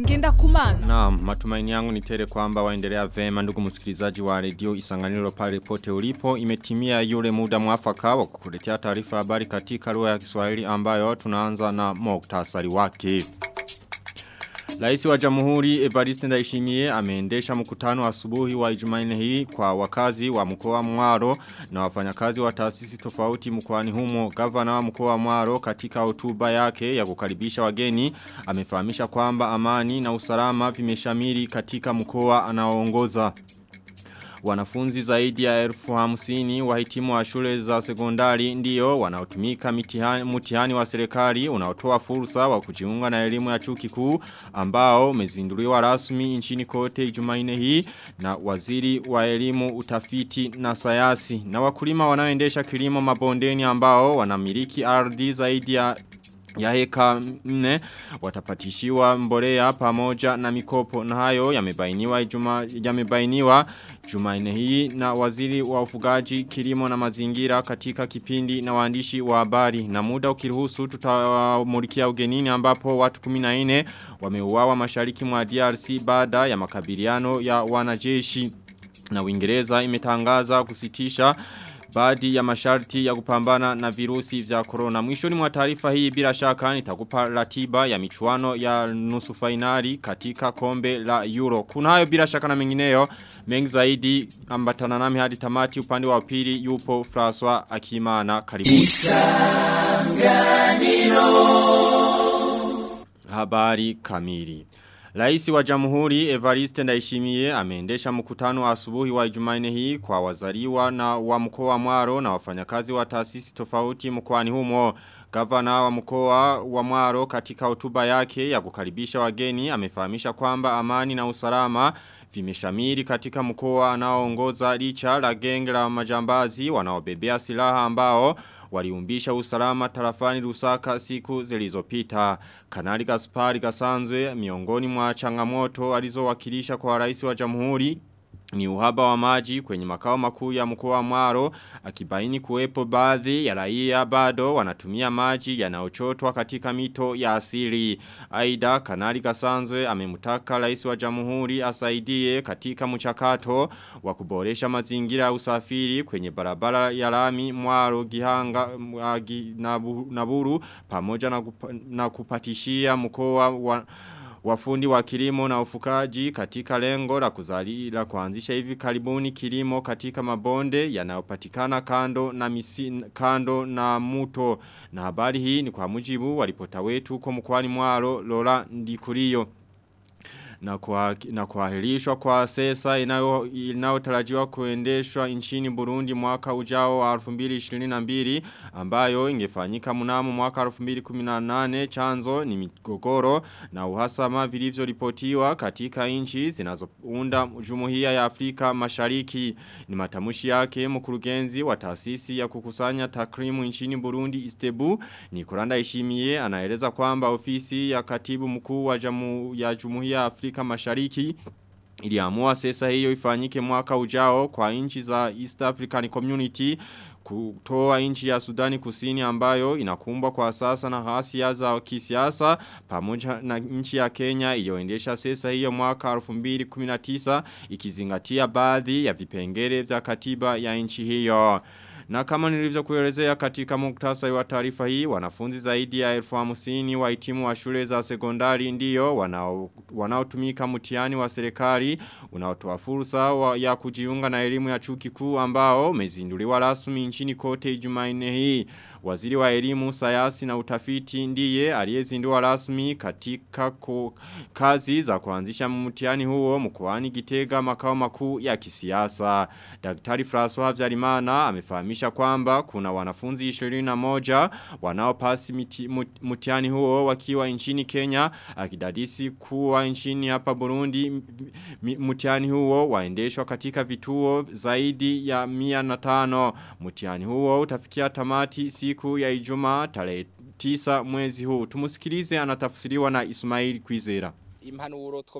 ngenda kumana. Naam, matumaini yangu ni tele kwamba waendelea vema ndugu msikilizaji wa redio Isanganiro pale pote ulipo. Imetimia yule muda mwafaka wa kukuletea taarifa habari katika lugha ya Kiswahili ambayo tunaanza na muktasari wake. Raisi wa Jamhuri Evariste Ndayishimiye ameendesha mkutano asubuhi wa Ijumanne hii kwa wakazi wa mkoa Mwaro na wafanyakazi wa taasisi tofauti mkoani humo. Gavana wa mkoa Mwaro katika hotuba yake ya kukaribisha wageni amefahamisha kwamba amani na usalama vimeshamiri katika mkoa anaoongoza. Wanafunzi zaidi ya elfu hamsini wahitimu wa shule za sekondari ndiyo wanaotumika mtihani wa serikali unaotoa fursa wa kujiunga na elimu ya chuo kikuu ambao umezinduliwa rasmi nchini kote jumaine hii na waziri wa elimu utafiti na sayasi na wakulima wanaoendesha kilimo mabondeni ambao wanamiliki ardhi zaidi ya ya heka mne watapatishiwa mbolea pamoja na mikopo. Na hayo yamebainiwa juma yamebainiwa Jumanne hii na waziri wa ufugaji kilimo na mazingira katika kipindi na waandishi wa habari. Na muda ukiruhusu tutamulikia ugenini ambapo watu 14 wameuawa mashariki mwa DRC baada ya makabiliano ya wanajeshi. Na Uingereza imetangaza kusitisha baadhi ya masharti ya kupambana na virusi vya corona. Mwishoni mwa taarifa hii bila shaka nitakupa ratiba ya michuano ya nusu finali katika kombe la Euro. Kuna hayo bila shaka na mengineyo mengi zaidi ambatana nami hadi tamati upande wa pili yupo François Akimana karibu. Habari kamili. Raisi wa Jamhuri Evariste Ndayishimiye ameendesha mkutano asubuhi wa Ijumanne hii kwa wazaliwa na wa mkoa wa Mwaro na wafanyakazi wa taasisi tofauti mkoani humo. Gavana wa mkoa wa Mwaro katika hotuba yake ya kukaribisha wageni amefahamisha kwamba amani na usalama vimeshamiri katika mkoa anaoongoza licha la genge la majambazi wanaobebea silaha ambao waliumbisha usalama tarafani Lusaka siku zilizopita. Kanali Gaspari Gasanzwe miongoni mwa changamoto alizowakilisha kwa rais wa Jamhuri ni uhaba wa maji kwenye makao makuu ya mkoa wa Mwaro akibaini kuwepo baadhi ya raia bado wanatumia maji yanayochotwa katika mito ya asili. Aida Kanali Kasanzwe amemtaka rais wa Jamhuri asaidie katika mchakato wa kuboresha mazingira ya usafiri kwenye barabara ya lami Mwaro Gihanga Naburu pamoja na, kupatishia mkoa wa wafundi wa kilimo na ufukaji katika lengo la kuzalila kuanzisha hivi karibuni kilimo katika mabonde yanayopatikana kando na misi, kando na muto. Na habari hii ni kwa mujibu walipota wetu kwa mkwani mwaro Lola Ndikurio na kuahirishwa kwa sesa inayo inayotarajiwa kuendeshwa nchini Burundi mwaka ujao wa 2022 ambayo ingefanyika mnamo mwaka 2018 chanzo ni migogoro na uhasama vilivyoripotiwa katika nchi zinazounda Jumuiya ya Afrika Mashariki. Ni matamushi yake mkurugenzi wa taasisi ya kukusanya takrimu nchini Burundi Istebu ni Kuranda Ishimie anaeleza kwamba ofisi ya katibu mkuu wa jamu, ya Jumuiya ya Afrika Afrika mashariki iliamua sesa hiyo ifanyike mwaka ujao kwa nchi za East African Community kutoa nchi ya Sudani kusini ambayo inakumbwa kwa sasa na hasia za kisiasa pamoja na nchi ya Kenya iliyoendesha sesa hiyo mwaka 2019 ikizingatia baadhi ya vipengele vya katiba ya nchi hiyo. Na kama nilivyo kuelezea katika muktasa wa taarifa hii, wanafunzi zaidi ya elfu hamsini wa itimu wa shule za sekondari ndiyo wanaotumika wanao mtihani wa serikali unaotoa fursa ya kujiunga na elimu ya chuo kikuu ambao umezinduliwa rasmi nchini kote Jumanne hii. Waziri wa elimu, sayansi na utafiti ndiye aliyezindua rasmi katika kazi za kuanzisha mtihani huo mkoani Gitega makao makuu ya kisiasa. Daktari François Habyarimana amefahamisha kwamba kuna wanafunzi 21 wanaopasi mtihani huo wakiwa nchini Kenya akidadisi kuwa nchini hapa Burundi mtihani huo waendeshwa katika vituo zaidi ya 105 mtihani huo utafikia tamati siku ya Ijumaa tarehe 9 mwezi huu. Tumusikilize anatafsiriwa na Ismail Kwizera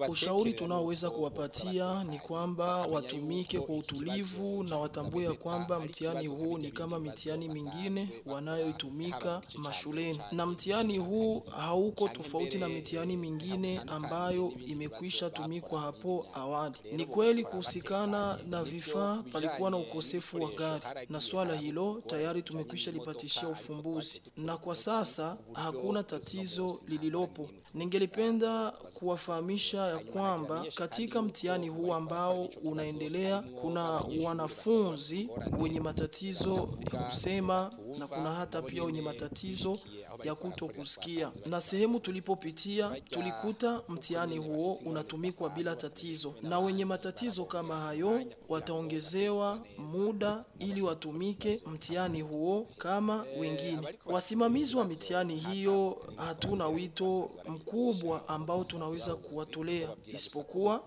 Ushauri tunaoweza kuwapatia ni kwamba watumike kwa utulivu na watambue ya kwamba mtihani huu ni kama mitihani mingine wanayoitumika mashuleni, na mtihani huu hauko tofauti na mitihani mingine ambayo imekwisha tumikwa hapo awali. Ni kweli kuhusikana na vifaa, palikuwa na ukosefu wa gari, na swala hilo tayari tumekwisha lipatishia ufumbuzi, na kwa sasa hakuna tatizo lililopo. Ningelipenda kuwafahamisha ya kwamba katika mtihani huu ambao unaendelea kuna wanafunzi wenye matatizo ya kusema na kuna hata pia wenye matatizo ya kuto kusikia, na sehemu tulipopitia tulikuta mtihani huo unatumikwa bila tatizo, na wenye matatizo kama hayo wataongezewa muda ili watumike mtihani huo kama wengine. Wasimamizi wa mitihani hiyo hatuna wito mkubwa ambao tunaweza kuwatolea isipokuwa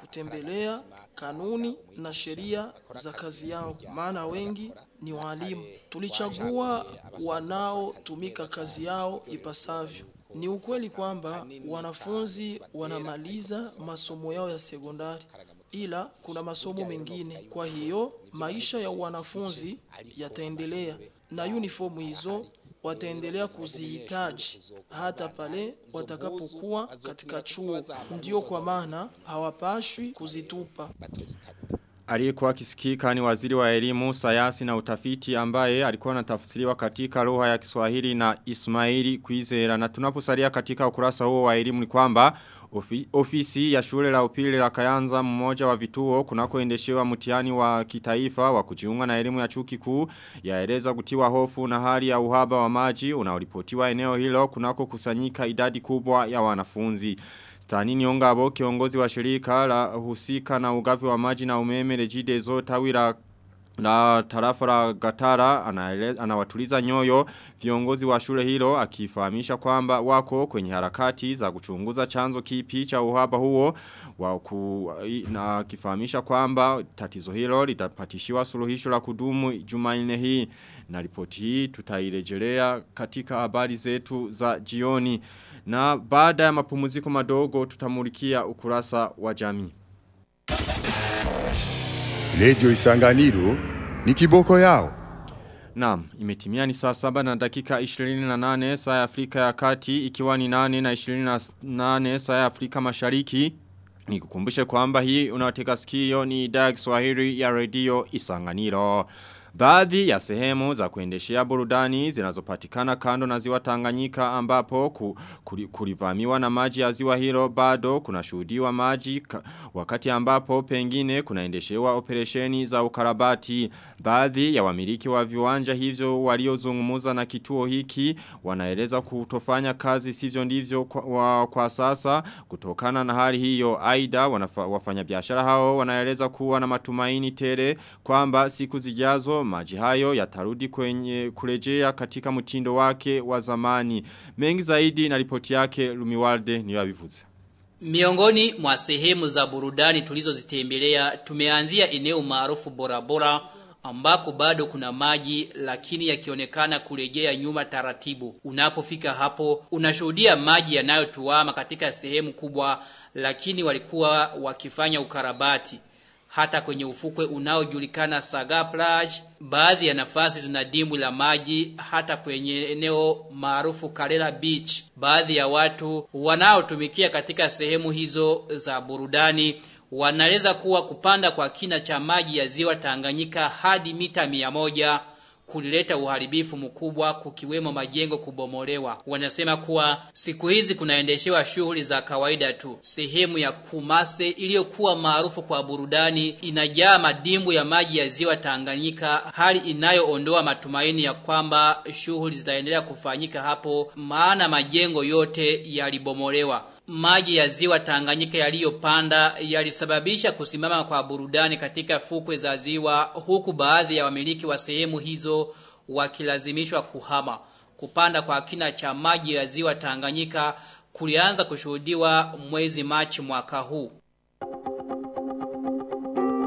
kutembelea kanuni na sheria za kazi yao, maana wengi ni walimu. Tulichagua wanaotumika kazi yao ipasavyo. Ni ukweli kwamba wanafunzi wanamaliza masomo yao ya sekondari ila kuna masomo mengine. Kwa hiyo maisha ya wanafunzi yataendelea na uniformu hizo wataendelea kuzihitaji hata pale watakapokuwa katika chuo. Ndio kwa maana hawapashwi kuzitupa. Aliyekuwa kisikika ni waziri wa elimu, sayasi na utafiti ambaye alikuwa anatafsiriwa katika lugha ya Kiswahili na Ismaili Kuizera. Na tunaposalia katika ukurasa huo wa elimu ni kwamba ofi, ofisi ya shule la upili la Kayanza mmoja wa vituo kunakoendeshewa mtihani wa kitaifa wa kujiunga na elimu ya chuo kikuu yaeleza kutiwa hofu na hali ya uhaba wa maji unaoripotiwa eneo hilo kunako kusanyika idadi kubwa ya wanafunzi. Stanini Ongabo kiongozi wa shirika la husika na ugavi wa maji na umeme rejidezo tawi na tarafa la Gatara anawatuliza nyoyo viongozi wa shule hilo akifahamisha kwamba wako kwenye harakati za kuchunguza chanzo kipi cha uhaba huo waku, na akifahamisha kwamba tatizo hilo litapatishiwa suluhisho la kudumu Jumanne hii. Na ripoti hii tutairejelea katika habari zetu za jioni. Na baada ya mapumziko madogo tutamulikia ukurasa wa jamii Radio Isanganiro ni kiboko yao. Naam, imetimia ni saa saba na dakika 28 saa ya Afrika ya kati ikiwa ni 8 na 28 saa ya Afrika mashariki. Nikukumbushe kwamba hii unaotega sikio ni idhaa ya Kiswahili ya Radio Isanganiro. Baadhi ya sehemu za kuendeshea burudani zinazopatikana kando na ziwa Tanganyika ambapo ku, kuri, kulivamiwa na maji ya ziwa hilo bado kuna shuhudiwa maji ka, wakati ambapo pengine kunaendeshewa operesheni za ukarabati. Baadhi ya wamiliki wa viwanja hivyo waliozungumuza na kituo hiki wanaeleza kutofanya kazi sivyo ndivyo kwa, wa, kwa sasa kutokana na hali hiyo aida wafanya biashara hao wanaeleza kuwa na matumaini tele kwamba siku zijazo maji hayo yatarudi kwenye kurejea katika mtindo wake wa zamani. Mengi zaidi na ripoti yake Lumiwalde ni wabivuze. Miongoni mwa sehemu za burudani tulizozitembelea tumeanzia eneo maarufu Borabora ambako bado kuna maji lakini yakionekana kurejea nyuma taratibu. Unapofika hapo unashuhudia maji yanayotuama katika sehemu kubwa lakini walikuwa wakifanya ukarabati hata kwenye ufukwe unaojulikana Saga Plage, baadhi ya nafasi zina dimbwi la maji hata kwenye eneo maarufu Karela Beach. Baadhi ya watu wanaotumikia katika sehemu hizo za burudani wanaeleza kuwa kupanda kwa kina cha maji ya ziwa Tanganyika hadi mita mia moja kulileta uharibifu mkubwa kukiwemo majengo kubomolewa. Wanasema kuwa siku hizi kunaendeshewa shughuli za kawaida tu. Sehemu ya Kumase iliyokuwa maarufu kwa burudani inajaa madimbu ya maji ya ziwa Tanganyika, hali inayoondoa matumaini ya kwamba shughuli zitaendelea kufanyika hapo, maana majengo yote yalibomolewa. Maji ya ziwa Tanganyika yaliyopanda yalisababisha kusimama kwa burudani katika fukwe za ziwa huku baadhi ya wamiliki wa sehemu hizo wakilazimishwa kuhama. Kupanda kwa kina cha maji ya ziwa Tanganyika kulianza kushuhudiwa mwezi Machi mwaka huu.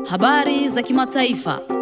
Habari za kimataifa.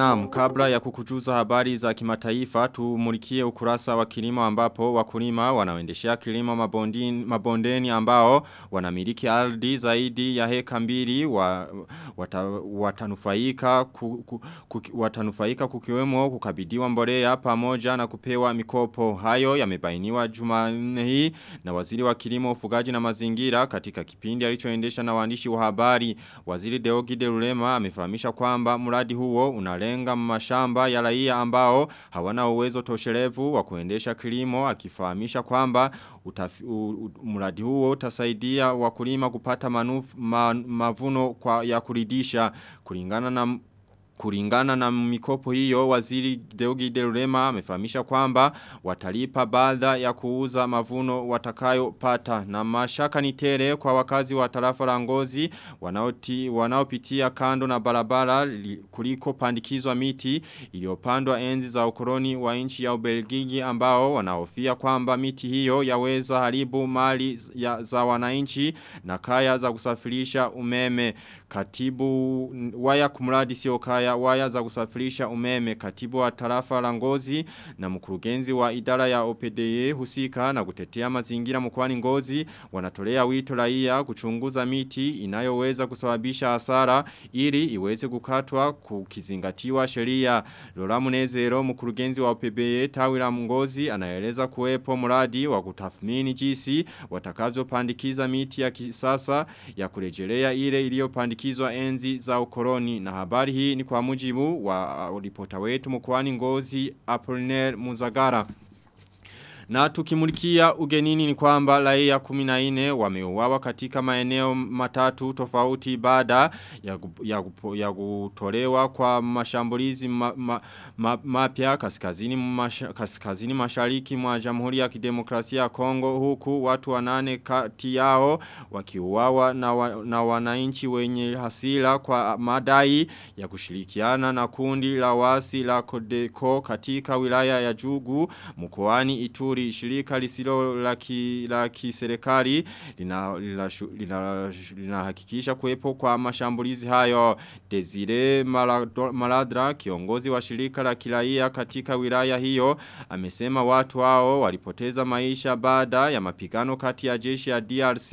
Naam, kabla ya kukujuza habari za kimataifa, tumulikie ukurasa wa kilimo ambapo wakulima wanaoendeshea kilimo mabondini, mabondeni ambao wanamiliki ardhi zaidi ya heka mbili wa, wata, watanufaika, ku, ku, ku, watanufaika kukiwemo kukabidiwa mbolea pamoja na kupewa mikopo. Hayo yamebainiwa Jumanne hii na waziri wa kilimo ufugaji na mazingira katika kipindi alichoendesha na waandishi wa habari. Waziri Deogide Rulema amefahamisha kwamba mradi huo unalenga mashamba ya raia ambao hawana uwezo toshelevu wa kuendesha kilimo akifahamisha kwamba mradi huo utasaidia wakulima kupata manuf, ma, mavuno kwa ya kuridisha kulingana na Kulingana na mikopo hiyo waziri Deogi Delurema amefahamisha kwamba watalipa baada ya kuuza mavuno watakayopata. Na mashaka ni tele kwa wakazi wa tarafa la ngozi wanaoti, wanaopitia kando na barabara li, kuliko pandikizwa miti iliyopandwa enzi za ukoloni wa nchi ya Ubelgiji ambao wanahofia kwamba miti hiyo yaweza haribu mali ya, za wananchi na kaya za kusafirisha umeme. Katibu waya kumradi sio kaya waya za kusafirisha umeme katibu wa tarafa la ngozi na mkurugenzi wa idara ya OPDE husika na kutetea mazingira mkwani ngozi wanatolea wito raia kuchunguza miti inayoweza kusababisha hasara ili iweze kukatwa kukizingatiwa sheria. Lola Munezero mkurugenzi wa OPDE tawi la ngozi anaeleza kuwepo mradi wa kutathmini jinsi watakavyopandikiza miti ya kisasa ya kurejelea ile iliyopandikizwa enzi za ukoloni. Na habari hii ni kwa mujibu wa ripota wetu mkwani ngozi Apollinaire Muzagara. Na tukimulikia ugenini ni kwamba laia 14 wameuawa katika maeneo matatu tofauti baada ya, ya, ya kutolewa kwa mashambulizi mapya ma, ma, ma kaskazini, masha, kaskazini mashariki mwa Jamhuri ya Kidemokrasia ya Kongo huku watu wanane kati yao wakiuawa na, wa, na wananchi wenye hasira kwa madai ya kushirikiana na kundi la wasi la Kodeko katika wilaya ya Jugu mkoani Ituri Ituri shirika lisilo la ki, la kiserikali linahakikisha lina, lina, lina kuwepo kwa mashambulizi hayo. Desire Maladra kiongozi wa shirika la kiraia katika wilaya hiyo amesema watu hao walipoteza maisha baada ya mapigano kati ya jeshi ya DRC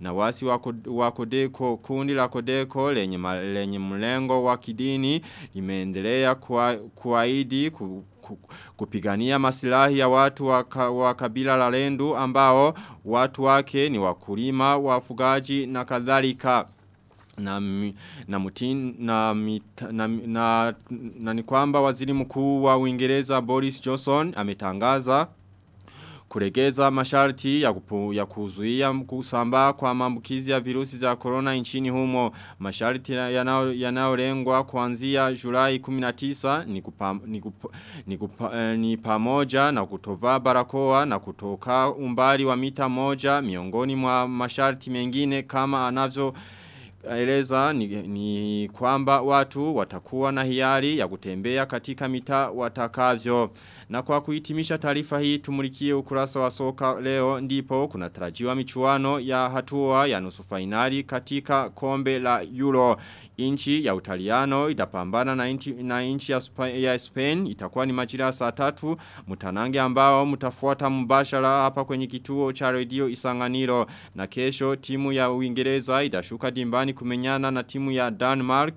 na wasi wa Kodeko kundi la Kodeko lenye, lenye mlengo wa kidini limeendelea kuahidi ku, kupigania masilahi ya watu wa kabila la lendu ambao watu wake ni wakulima, wafugaji na kadhalika. Na, na mutin na, na, na, na, na ni kwamba waziri mkuu wa Uingereza Boris Johnson ametangaza kuregeza masharti ya, kupu, ya kuzuia kusambaa kwa maambukizi ya virusi vya corona nchini humo. Masharti yanayolengwa ya kuanzia Julai 19 ni, kupa, ni, kupa, ni, kupa, eh, ni pamoja na kutovaa barakoa na kutoka umbali wa mita moja miongoni mwa masharti mengine kama anavyo eleza ni, ni kwamba watu watakuwa na hiari ya kutembea katika mita watakavyo. Na kwa kuitimisha taarifa hii tumulikie ukurasa wa soka leo ndipo kuna tarajiwa michuano ya hatua ya nusu fainali katika kombe la Euro. Inchi ya Utaliano itapambana na inchi, na inchi ya, Spain, ya Spain. Itakuwa ni majira saa tatu. Mutanange ambao mutafuata mbashara hapa kwenye kituo cha radio Isanganiro. Na kesho timu ya Uingereza itashuka dimbani kumenyana na timu ya Denmark.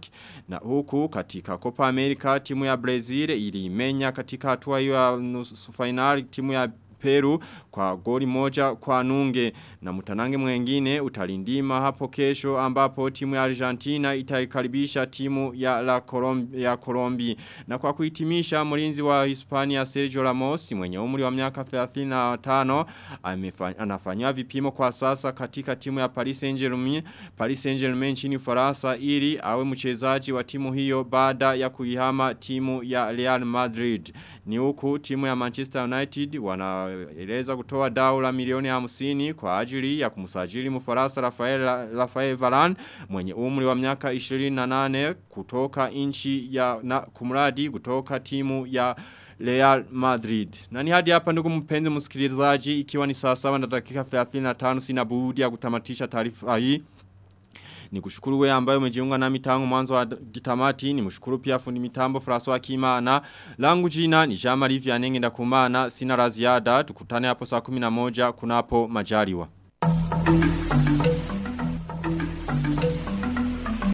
Na huku katika Copa America timu ya Brazil ilimenya katika hatua hiyo ya nusu finali timu ya Peru kwa goli moja kwa nunge. Na mutanange mwengine utalindima hapo kesho ambapo timu ya Argentina itaikaribisha timu ya la Colombi, ya Colombi na kwa kuitimisha mlinzi wa Hispania Sergio Ramos mwenye umri wa miaka 35 anafanya vipimo kwa sasa katika timu ya Paris Saint-Germain Paris Saint-Germain nchini Ufaransa ili awe mchezaji wa timu hiyo baada ya kuihama timu ya Real Madrid. Ni huku timu ya Manchester United wana eleza kutoa dau la milioni hamsini kwa ajili ya kumsajili mfaransa Rafael, Rafael Varane mwenye umri wa miaka 28 kutoka inchi ya na kumradi kutoka timu ya Real Madrid. Na ni hadi hapa ndugu mpenzi msikilizaji ikiwa ni saa 7 na dakika 35 sina budi ya kutamatisha taarifa hii. Ni kushukuru we ambayo umejiunga nami tangu mwanzo wa gitamati. Ni mshukuru pia fundi mitambo François Kimana. Langu jina ni Jean-Marie Vianenge ndakumana. Sina la ziada. Tukutane hapo saa 11 kunapo majaliwa.